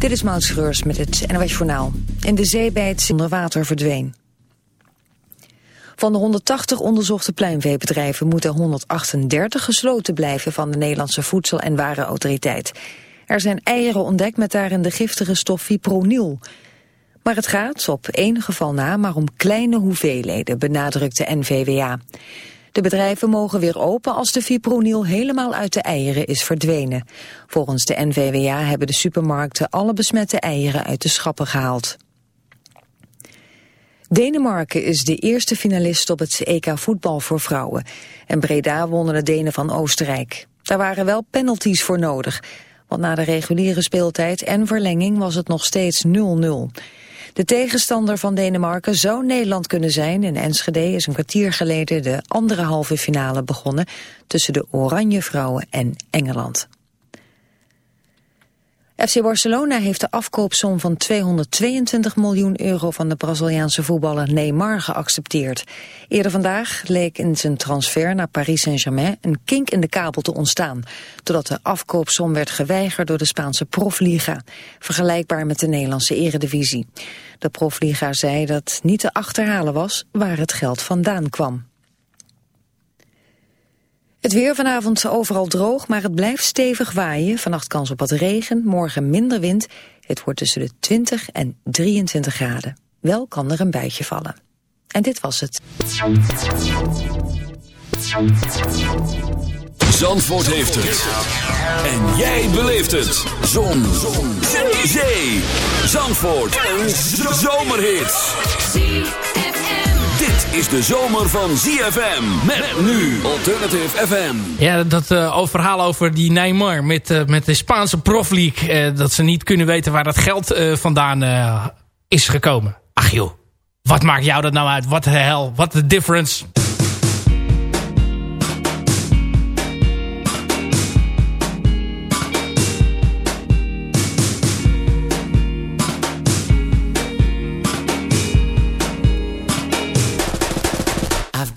Dit is Maud met het NOS Journaal. In de zee bij het onder water verdween. Van de 180 onderzochte pluimveebedrijven moeten 138 gesloten blijven van de Nederlandse Voedsel- en Warenautoriteit. Er zijn eieren ontdekt met daarin de giftige stof fipronil. Maar het gaat, op één geval na, maar om kleine hoeveelheden, benadrukt de NVWA. De bedrijven mogen weer open als de fipronil helemaal uit de eieren is verdwenen. Volgens de NVWA hebben de supermarkten alle besmette eieren uit de schappen gehaald. Denemarken is de eerste finalist op het EK voetbal voor vrouwen. En Breda wonnen de Denen van Oostenrijk. Daar waren wel penalties voor nodig. Want na de reguliere speeltijd en verlenging was het nog steeds 0-0. De tegenstander van Denemarken zou Nederland kunnen zijn. In Enschede is een kwartier geleden de andere halve finale begonnen... tussen de Oranje Vrouwen en Engeland. FC Barcelona heeft de afkoopsom van 222 miljoen euro van de Braziliaanse voetballer Neymar geaccepteerd. Eerder vandaag leek in zijn transfer naar Paris Saint-Germain een kink in de kabel te ontstaan, doordat de afkoopsom werd geweigerd door de Spaanse profliga, vergelijkbaar met de Nederlandse eredivisie. De profliga zei dat niet te achterhalen was waar het geld vandaan kwam. Het weer vanavond overal droog, maar het blijft stevig waaien. Vannacht kans op wat regen, morgen minder wind. Het wordt tussen de 20 en 23 graden. Wel kan er een buitje vallen. En dit was het. Zandvoort heeft het. En jij beleeft het. Zon. Zon. Zee. Zandvoort. Een zomerhit is de zomer van ZFM. Met nu Alternative FM. Ja, dat uh, verhaal over die Neymar met, uh, met de Spaanse profleague. Uh, dat ze niet kunnen weten waar dat geld vandaan is gekomen. Ach joh, wat maakt jou dat nou uit? Wat de hel, wat de difference...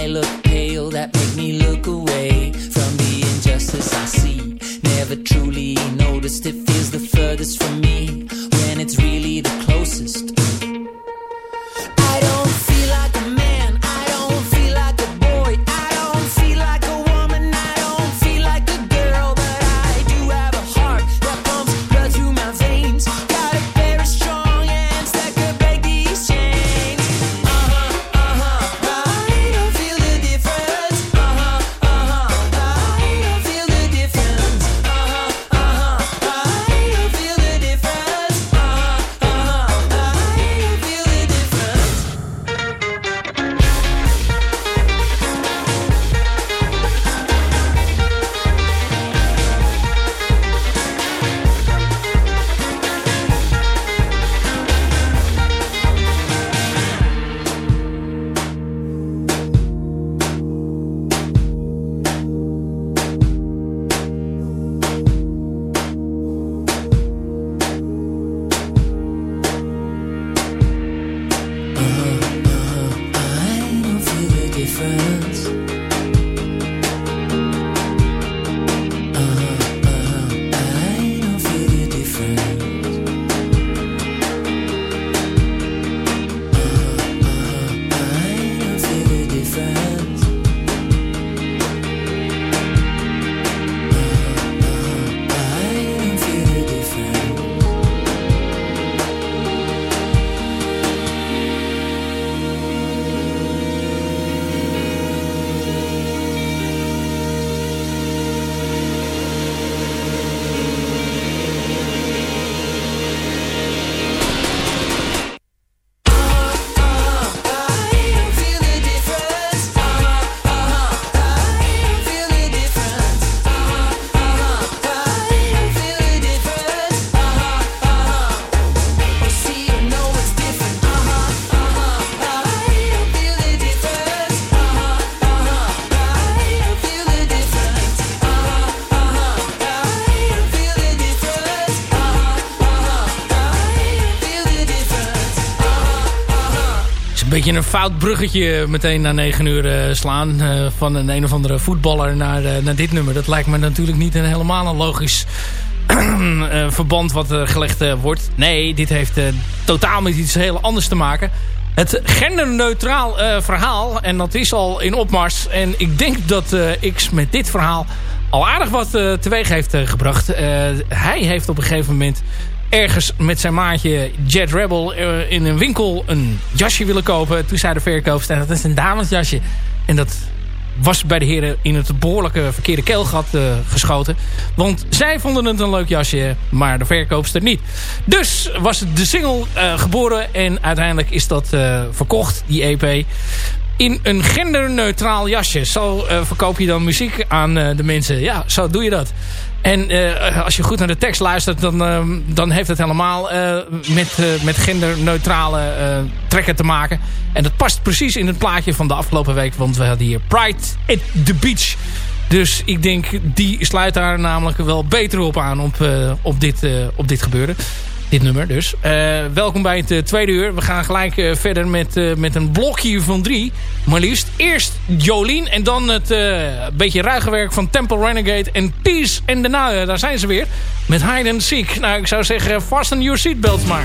the sky look beetje een fout bruggetje meteen na 9 uur slaan. van een een of andere voetballer naar, naar dit nummer. Dat lijkt me natuurlijk niet een helemaal een logisch verband wat gelegd wordt. Nee, dit heeft totaal met iets heel anders te maken. Het genderneutraal verhaal. En dat is al in opmars. En ik denk dat X met dit verhaal al aardig wat teweeg heeft gebracht. hij heeft op een gegeven moment ergens met zijn maatje Jet Rebel uh, in een winkel een jasje willen kopen. Toen zei de verkoopster, dat is een damesjasje. En dat was bij de heren in het behoorlijke verkeerde keelgat uh, geschoten. Want zij vonden het een leuk jasje, maar de verkoopster niet. Dus was de single uh, geboren en uiteindelijk is dat verkocht, die EP in een genderneutraal jasje. Zo uh, verkoop je dan muziek aan de mensen. Ja, zo doe je dat. En uh, als je goed naar de tekst luistert... dan, dan heeft het helemaal met, met genderneutrale trekken te maken. En dat past precies in het plaatje van de afgelopen week. Want we hadden hier Pride at the Beach... Dus ik denk, die sluit daar namelijk wel beter op aan op, op, dit, op dit gebeuren. Dit nummer dus. Uh, welkom bij het uh, tweede uur. We gaan gelijk uh, verder met, met een blokje van drie. Maar liefst eerst Jolien. En dan het beetje ruige werk van Temple Renegade en Peace en daarna, daar zijn ze weer. Met Hide and Seek. Nou, ik zou zeggen, fasten your seatbelts maar.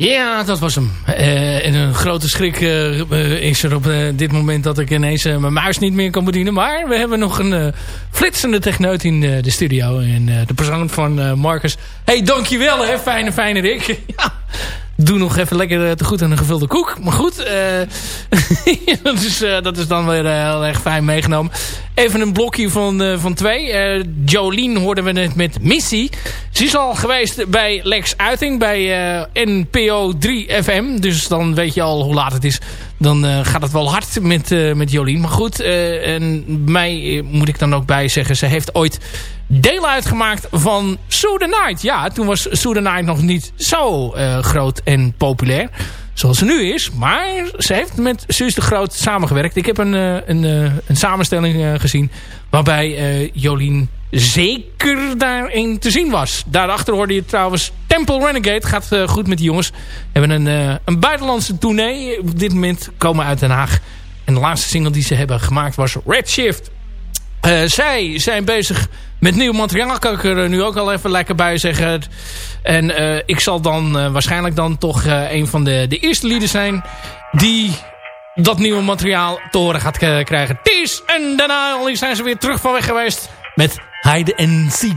Ja, dat was hem. Uh, en een grote schrik uh, is er op dit moment dat ik ineens mijn muis niet meer kan bedienen. Maar we hebben nog een flitsende techneut in de studio. En de persoon van Marcus. hey, dankjewel hè, fijne, fijne Rick. ja, doe nog even lekker te goed aan een gevulde koek. Maar goed, dat, is, dat is dan weer heel erg fijn meegenomen. Even een blokje van, van twee. Jolien hoorden we net met Missy. Ze is al geweest bij Lex Uiting bij uh, NPO 3 FM. Dus dan weet je al hoe laat het is. Dan gaat het wel hard met, met Jolien. Maar goed, en mij moet ik dan ook bij zeggen... ze heeft ooit deel uitgemaakt van Sue the Night. Ja, toen was Sue the Night nog niet zo groot en populair zoals ze nu is. Maar ze heeft met Suus de Groot samengewerkt. Ik heb een, eh, een, eh, een samenstelling eh, gezien waarbij Jolien zeker daarin te zien was. Daarachter hoorde je trouwens Temple Renegade. Gaat goed met die jongens. Hebben een, een buitenlandse tournee. Op dit moment komen uit Den Haag. En de laatste single die ze hebben gemaakt was Redshift. Uh, zij zijn bezig met nieuw materiaal. Kan ik er nu ook al even lekker bij zeggen. En ik zal dan waarschijnlijk dan toch een van de, de eerste lieden zijn... die dat nieuwe materiaal te horen gaat krijgen. Ties en daarna zijn ze weer terug van weg geweest met Hide and Seek.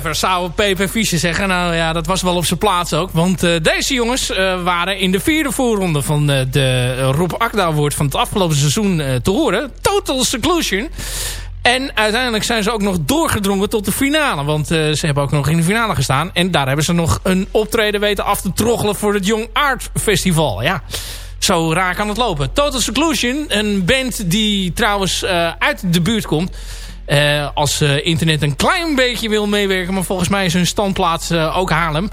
Whatever, zou Pepe Fischer zeggen. Nou ja, dat was wel op zijn plaats ook. Want uh, deze jongens uh, waren in de vierde voorronde van uh, de Rob Akda Award van het afgelopen seizoen te horen. Total Seclusion. En uiteindelijk zijn ze ook nog doorgedrongen tot de finale. Want ze hebben ook nog in de finale gestaan. En daar hebben ze nog een optreden weten af te troggelen voor het Young Art Festival. Ja, zo raar kan het lopen. Total Seclusion, een band die trouwens uit de buurt komt... Uh, als uh, internet een klein beetje wil meewerken. Maar volgens mij is hun standplaats uh, ook Haarlem.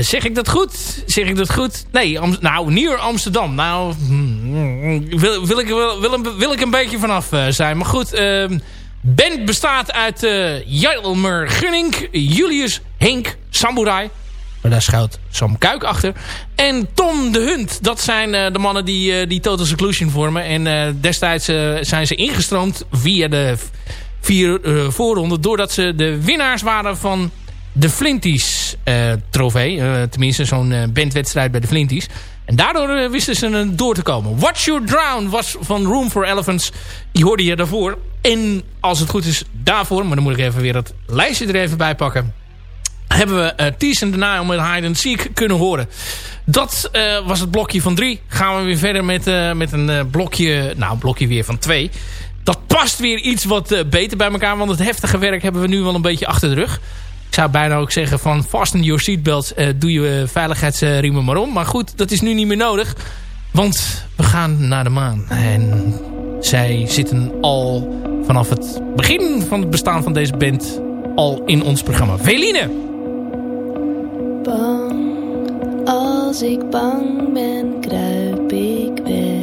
zeg ik dat goed? Zeg ik dat goed? Nee, nou, Nieuw Amsterdam. Nou, mm, wil, wil, ik, wil, wil, wil ik een beetje vanaf zijn. Maar goed, ehm, band bestaat uit Jelmer Gunning, Julius, Henk, Samurai. Maar daar schuilt Sam Kuik achter. En Tom de Hunt. Dat zijn de mannen die, die Total Seclusion vormen. En destijds zijn ze ingestroomd via de vier voorronden. Doordat ze de winnaars waren van de Flinties trofee. Tenminste, zo'n bandwedstrijd bij de Flinties. En daardoor wisten ze door te komen. Watch Your Drown was van Room for Elephants. Die hoorde je daarvoor. En als het goed is daarvoor, maar dan moet ik even weer het lijstje er even bij pakken. Hebben we uh, Tease and Denial met Hide and Seek kunnen horen. Dat uh, was het blokje van drie. Gaan we weer verder met, uh, met een blokje, nou blokje weer van twee dat past weer iets wat beter bij elkaar. Want het heftige werk hebben we nu wel een beetje achter de rug. Ik zou bijna ook zeggen van fasten your seatbelts. Doe je veiligheidsriemen maar om. Maar goed, dat is nu niet meer nodig. Want we gaan naar de maan. En zij zitten al vanaf het begin van het bestaan van deze band al in ons programma. Veline! Bang, als ik bang ben, kruip ik weg.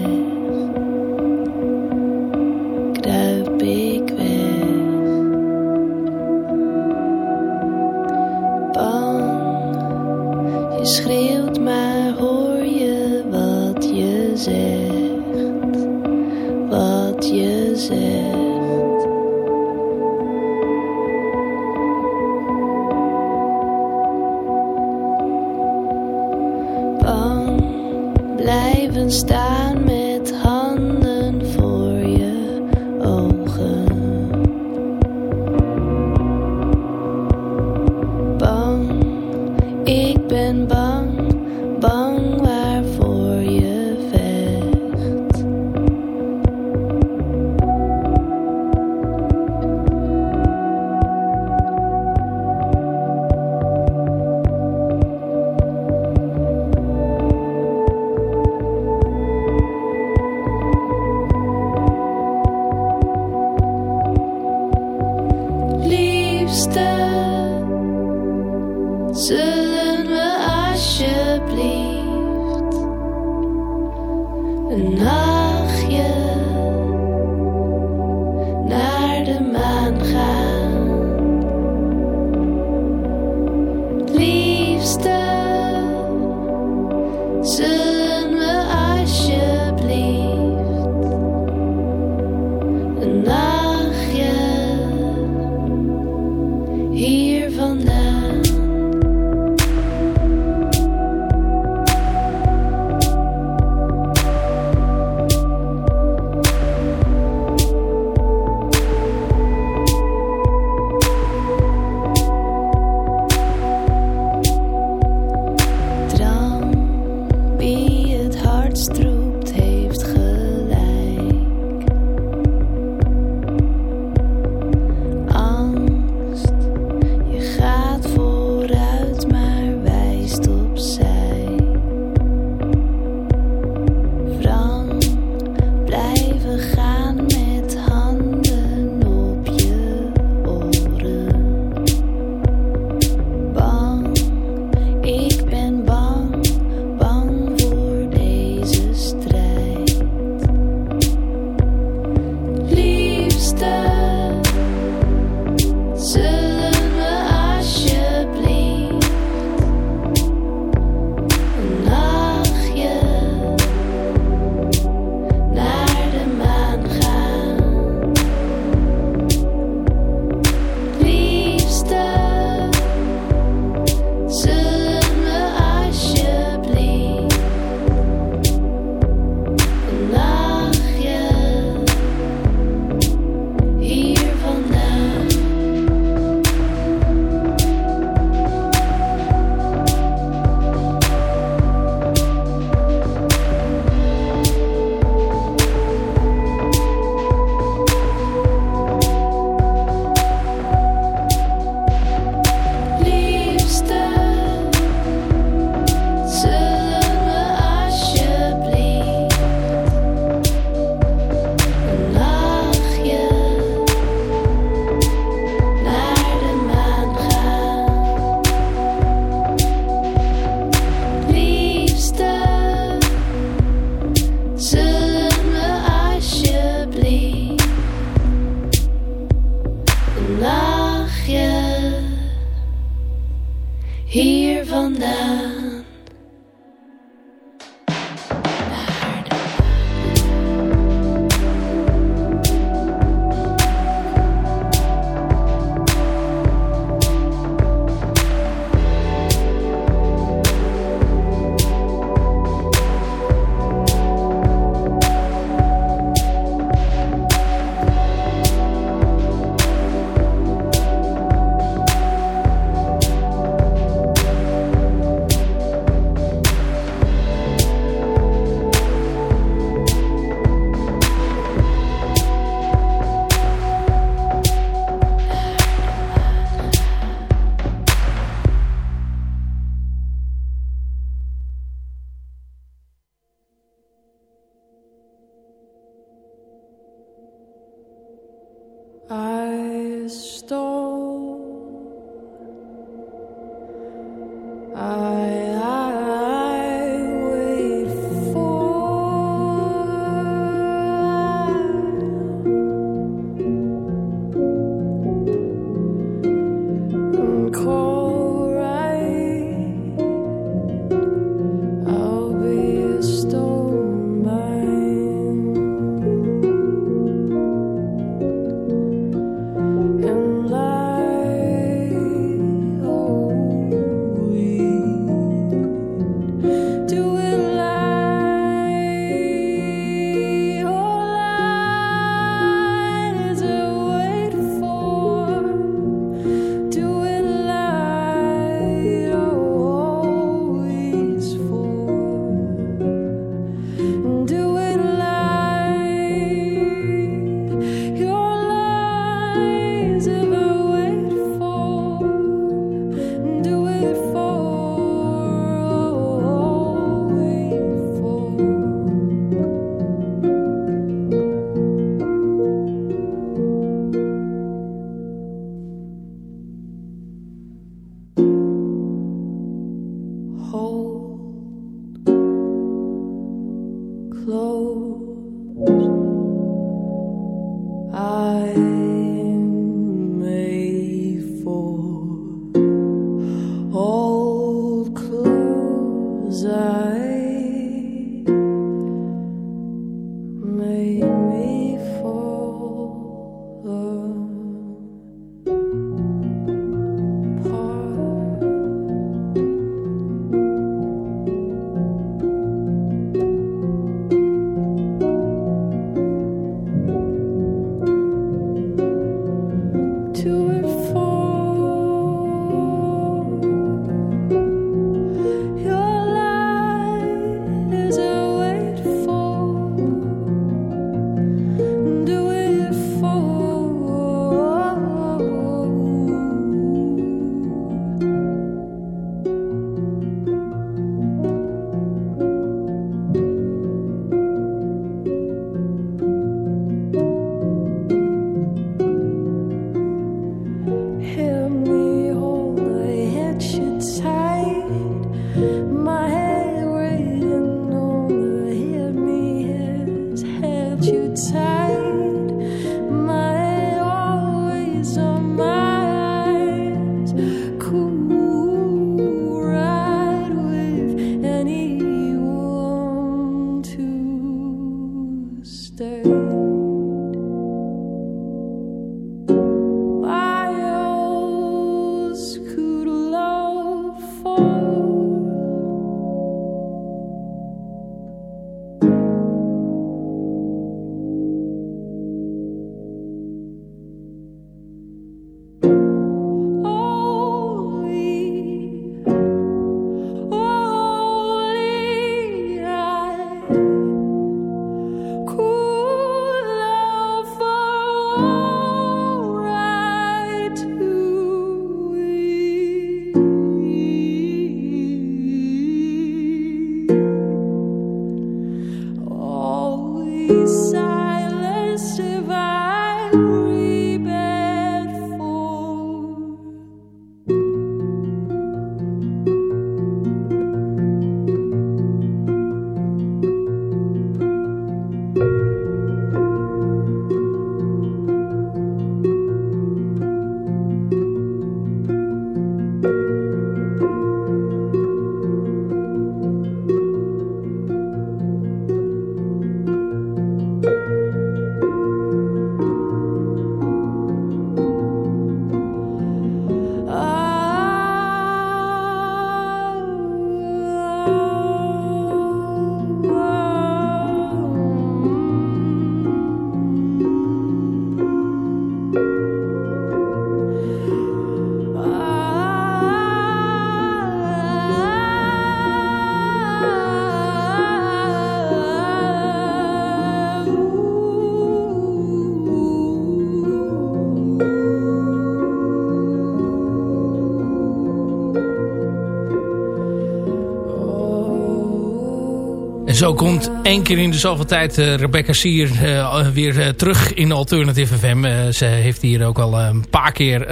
Zo komt één keer in de zoveel tijd uh, Rebecca Sier uh, weer uh, terug in Alternative FM. ze heeft hier ook al een paar keer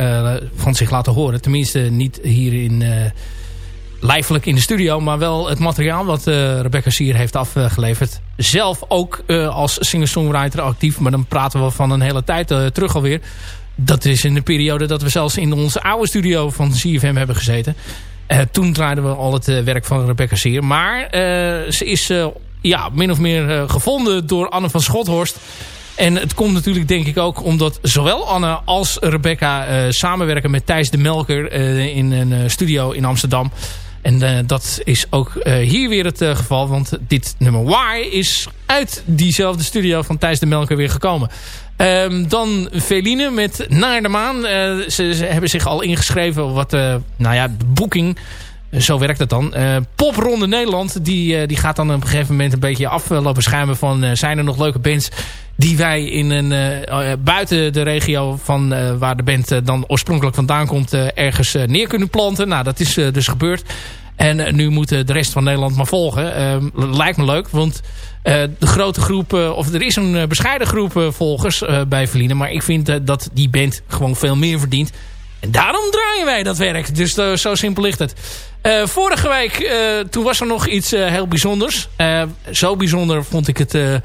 van zich laten horen. Tenminste niet hier in lijfelijk in de studio. Maar wel het materiaal wat Rebecca Sier heeft afgeleverd. Zelf ook als singer-songwriter actief. Maar dan praten we van een hele tijd terug alweer. Dat is in de periode dat we zelfs in onze oude studio van CFM hebben gezeten. Uh, toen draaiden we al het uh, werk van Rebecca Seer. Maar uh, ze is ja, min of meer gevonden door Anne van Schothorst. En het komt natuurlijk denk ik ook omdat zowel Anne als Rebecca samenwerken met Thijs de Melker in een studio in Amsterdam. En dat is ook hier weer het geval. Want dit nummer Why is uit diezelfde studio van Thijs de Melker weer gekomen. Um, dan Veline met Naar de Maan. Uh, ze, hebben zich al ingeschreven wat, uh, nou ja, de boeking. Zo werkt het dan. Uh, Popronde Nederland, die, die gaat dan op een gegeven moment een beetje aflopen schuimen van... zijn er nog leuke bands die wij in een, buiten de regio van waar de band dan oorspronkelijk vandaan komt... ergens neer kunnen planten. Nou, dat is dus gebeurd. En nu moet de rest van Nederland maar volgen. Ehm, lijkt me leuk, want uh, de grote groep, of er is een bescheiden groep volgers bij Verliezen. Maar ik vind dat die band gewoon veel meer verdient. En daarom draaien wij dat werk. Dus zo simpel ligt het. vorige week, toen was er nog iets heel bijzonders. zo bijzonder vond ik het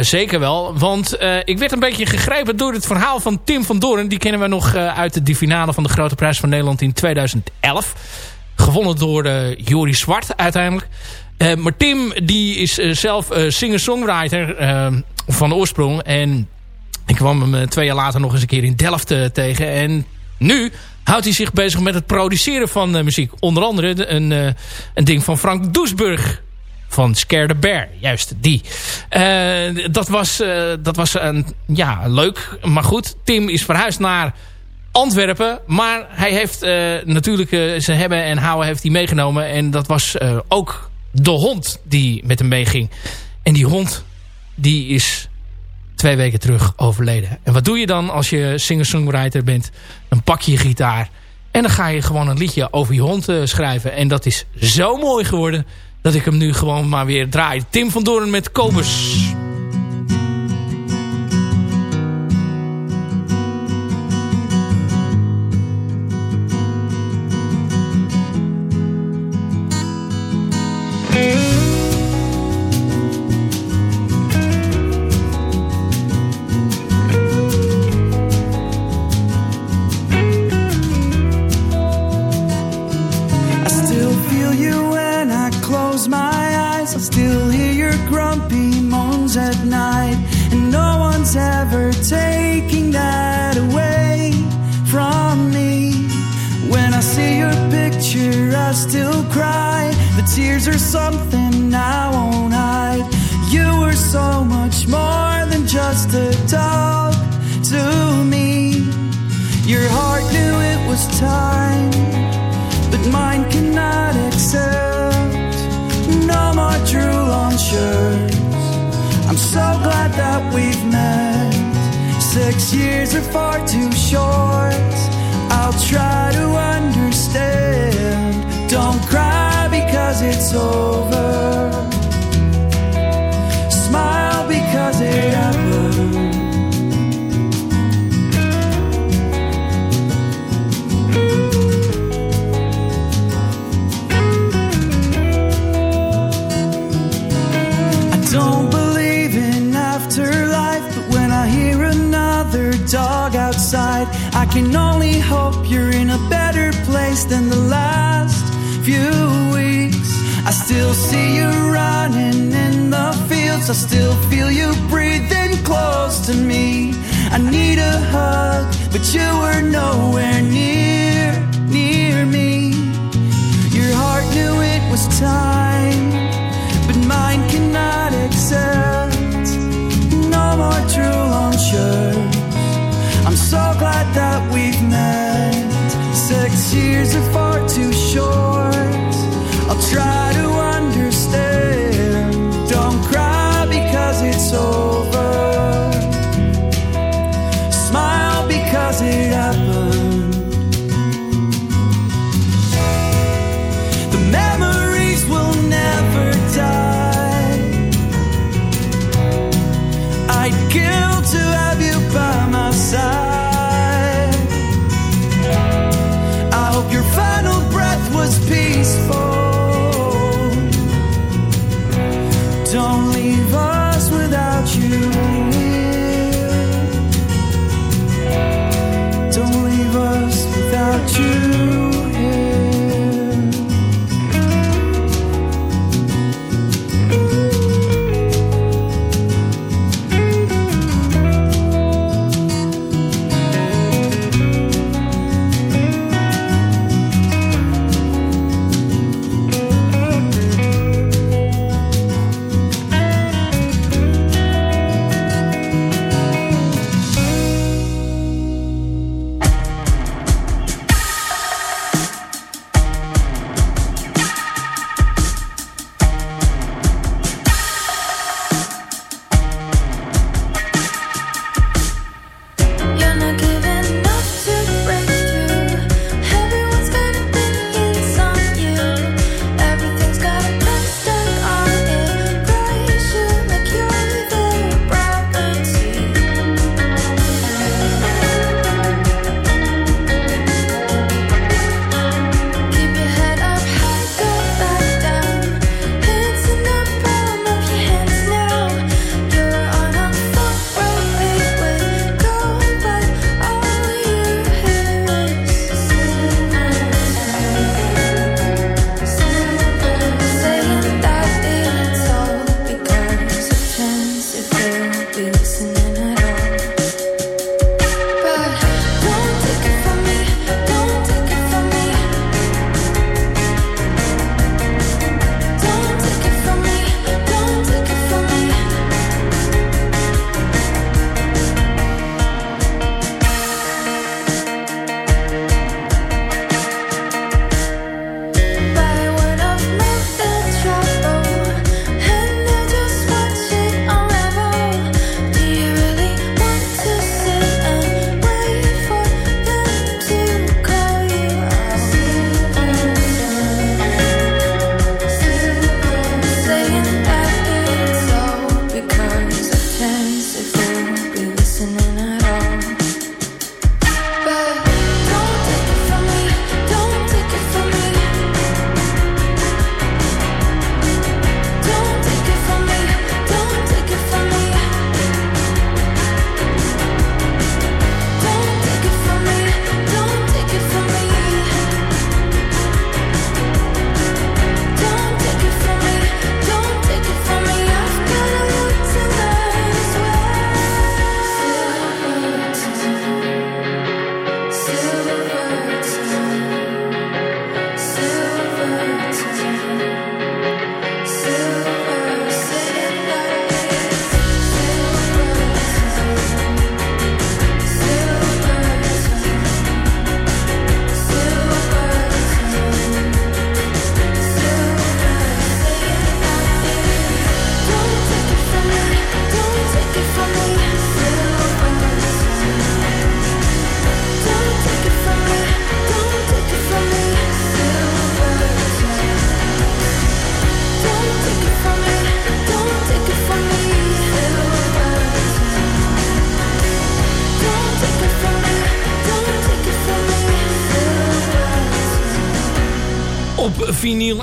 zeker wel. Want ik werd een beetje gegrepen door het verhaal van Tim van Doorn. Die kennen we nog uit de finale van de Grote Prijs van Nederland in 2011. Gewonnen door Jori Zwart uiteindelijk. Uh, maar Tim die is uh, zelf uh, singer-songwriter van oorsprong. En ik kwam hem twee jaar later nog eens een keer in Delft tegen. En nu houdt hij zich bezig met het produceren van muziek. Onder andere een, een ding van Frank Doesburg van Scare the Bear. Juist, die. dat was, dat was een, ja, leuk. Maar goed, Tim is verhuisd naar Antwerpen. Maar hij heeft natuurlijk zijn hebben en houden heeft hij meegenomen. En dat was ook de hond die met hem meeging. En die hond, die is twee weken terug overleden. En wat doe je dan als je singer-songwriter bent? Dan pak je je gitaar en dan ga je gewoon een liedje over je hond schrijven. En dat is zo mooi geworden dat ik hem nu gewoon maar weer draai. Tim van Doorn met Kobus. Your heart knew it was time, but mine cannot accept. No more true long shirts. I'm so glad that we've met. Six years are far too short. I'll try to understand. Don't cry because it's over. can only hope you're in a better place than the last few weeks. I still see you running in the fields. I still feel you breathing close to me. I need a hug, but you were nowhere near, near me. Your heart knew it was time, but mine cannot accept no more true longshore so glad that we've met. Six years are far too short. don't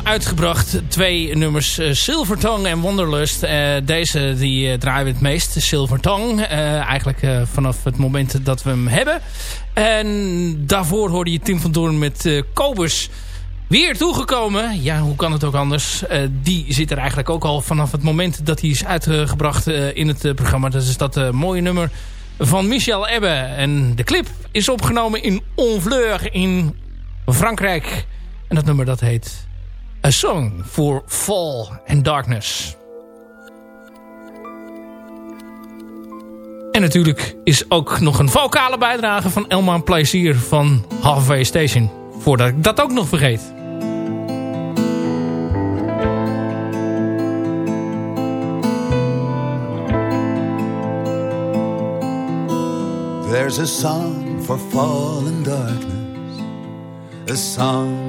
uitgebracht. Twee nummers, uh, Silvertongue en Wonderlust. Uh, deze die uh, draaien we het meest, Silvertongue. eigenlijk vanaf het moment dat we hem hebben. En daarvoor hoorde je Tim van Doorn met Kobus weer toegekomen. Ja, hoe kan het ook anders? die zit er eigenlijk ook al vanaf het moment dat hij is uitgebracht in het programma. Dat is dat mooie nummer van Michel Ebbe. En de clip is opgenomen in Onvleur in Frankrijk. En dat nummer dat heet A Song for Fall and Darkness. En natuurlijk is ook nog een vocale bijdrage van Elman Plezier van Halfway Station. Voordat ik dat ook nog vergeet. There's a song for fall and darkness, a song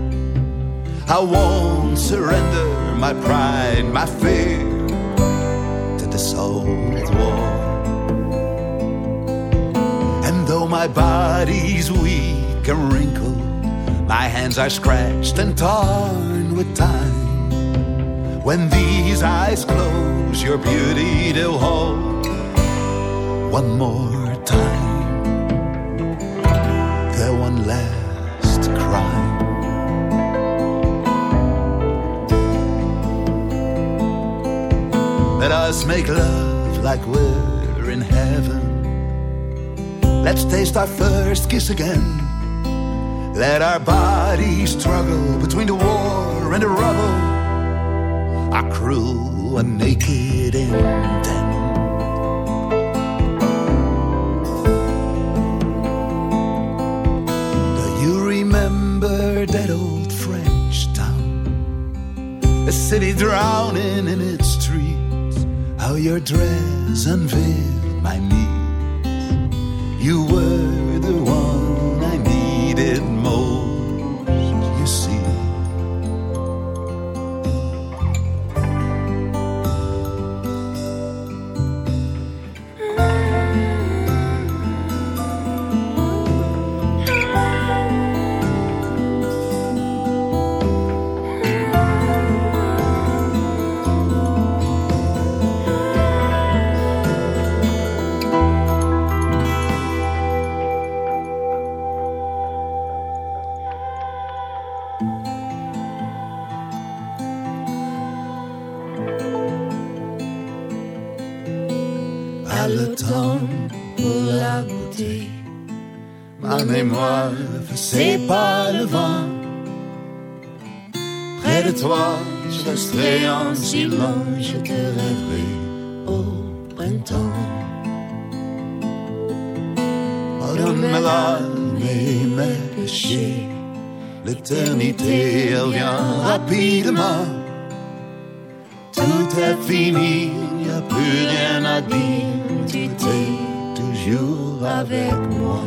I won't surrender my pride, my fear to this old war. And though my body's weak and wrinkled, my hands are scratched and torn with time. When these eyes close, your beauty they'll hold one more time. The one last Let us make love like we're in heaven. Let's taste our first kiss again. Let our bodies struggle between the war and the rubble. Our crew are naked and dead. Do you remember that old French town? A city drowning in how your dress unveiled c'est pas le vent. Près de toi, je resterai en silence, je te rêverai au printemps. Pardonne mes mes péchés, l'éternité, elle vient rapidement. Tout est fini, il n'y a plus rien à dire, tu es toujours avec moi.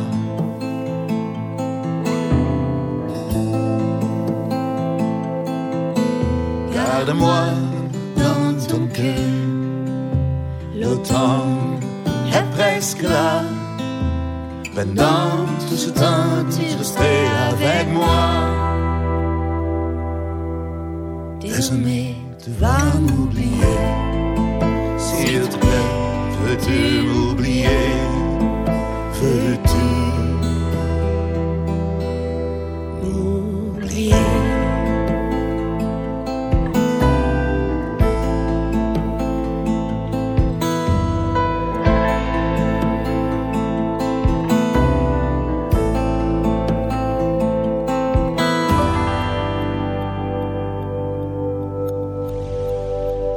Regarde-moi dans ton cœur. L'automne est presque là. Pendant tout ce temps, tu restais avec moi. Désormais, tu vas m'oublier. S'il te plaît, veux-tu m'oublier?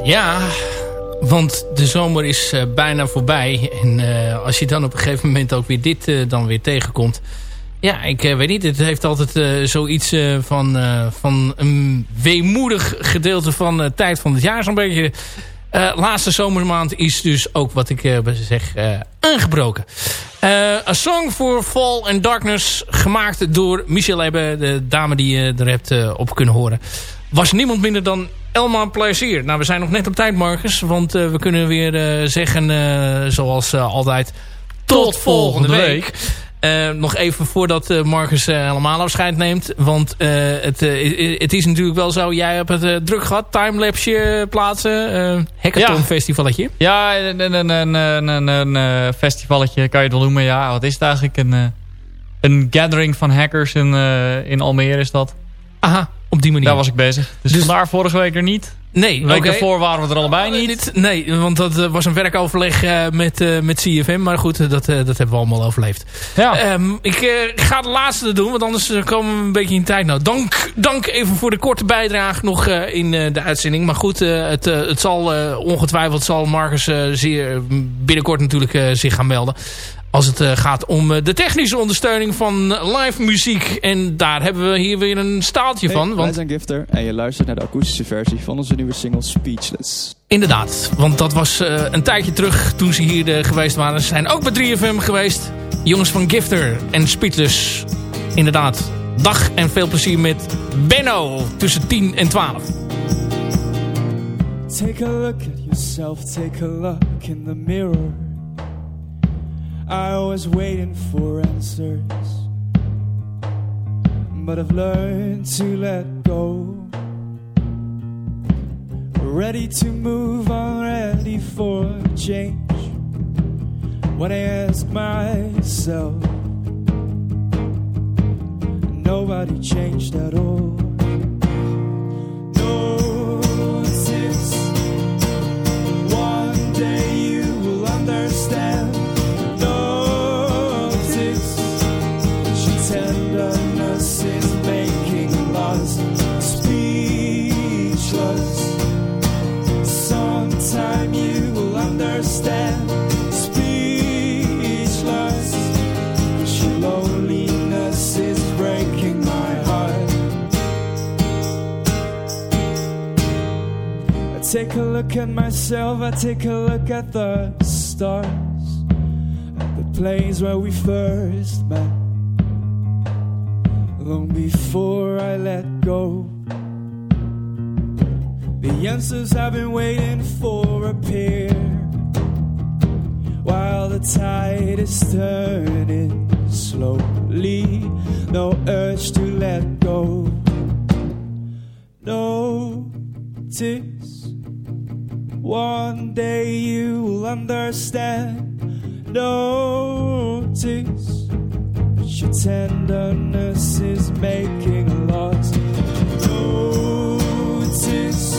Ja, want de zomer is uh, bijna voorbij. En uh, als je dan op een gegeven moment ook weer dit uh, dan weer tegenkomt. Ja, ik weet niet. Het heeft altijd zoiets van, van een weemoedig gedeelte van de tijd van het jaar. Zo'n beetje. laatste zomermaand is dus ook wat ik zeg aangebroken. A Song for Fall and Darkness. Gemaakt door Michel Ebbe. De dame die je er hebt op kunnen horen. Was niemand minder dan Elma Plezier. Nou, we zijn nog net op tijd, Marcus. Want uh, we kunnen weer uh, zeggen, uh, zoals altijd, tot, tot volgende week. week. nog even voordat Marcus helemaal afscheid neemt. Want het, het is natuurlijk wel zo, jij hebt het druk gehad. Timelapse plaatsen. Hackathon ja. festivalletje. Ja, een, een, een, een, een festivalletje kan je het wel noemen. Ja, wat is het eigenlijk? Een, een gathering van hackers in, in Almere is dat. Aha, op die manier. Daar was ik bezig. Dus, dus vandaar vorige week er niet. Nee, de week okay. ervoor waren we er allebei niet. Nee, want dat was een werkoverleg uh, met, uh, met CFM. Maar goed, dat, dat hebben we allemaal overleefd. Ja. Um, ik ga de laatste doen, want anders komen we een beetje in tijd. Nou, dank, dank even voor de korte bijdrage nog in de uitzending. Maar goed, het, het zal ongetwijfeld zal Marcus zeer binnenkort natuurlijk zich gaan melden als het uh, gaat om uh, de technische ondersteuning van live muziek. En daar hebben we hier weer een staaltje hey, van. Want... Wij zijn Gifter en je luistert naar de akoestische versie van onze nieuwe single Speechless. Inderdaad, want dat was uh, een tijdje terug toen ze hier geweest waren. Ze zijn ook bij 3FM geweest. Jongens van Gifter en Speechless. Inderdaad, dag en veel plezier met Benno tussen 10 en 12. Take a look at yourself, take a look in the mirror. I was waiting for answers, but I've learned to let go. Ready to move on, ready for change. When I ask myself, nobody changed at all. Take a look at myself, I take a look at the stars, at the place where we first met. Long before I let go. The answers I've been waiting for appear while the tide is turning slowly. No urge to let go. No. Notice one day you will understand. Notice your tenderness is making a loss. Notice is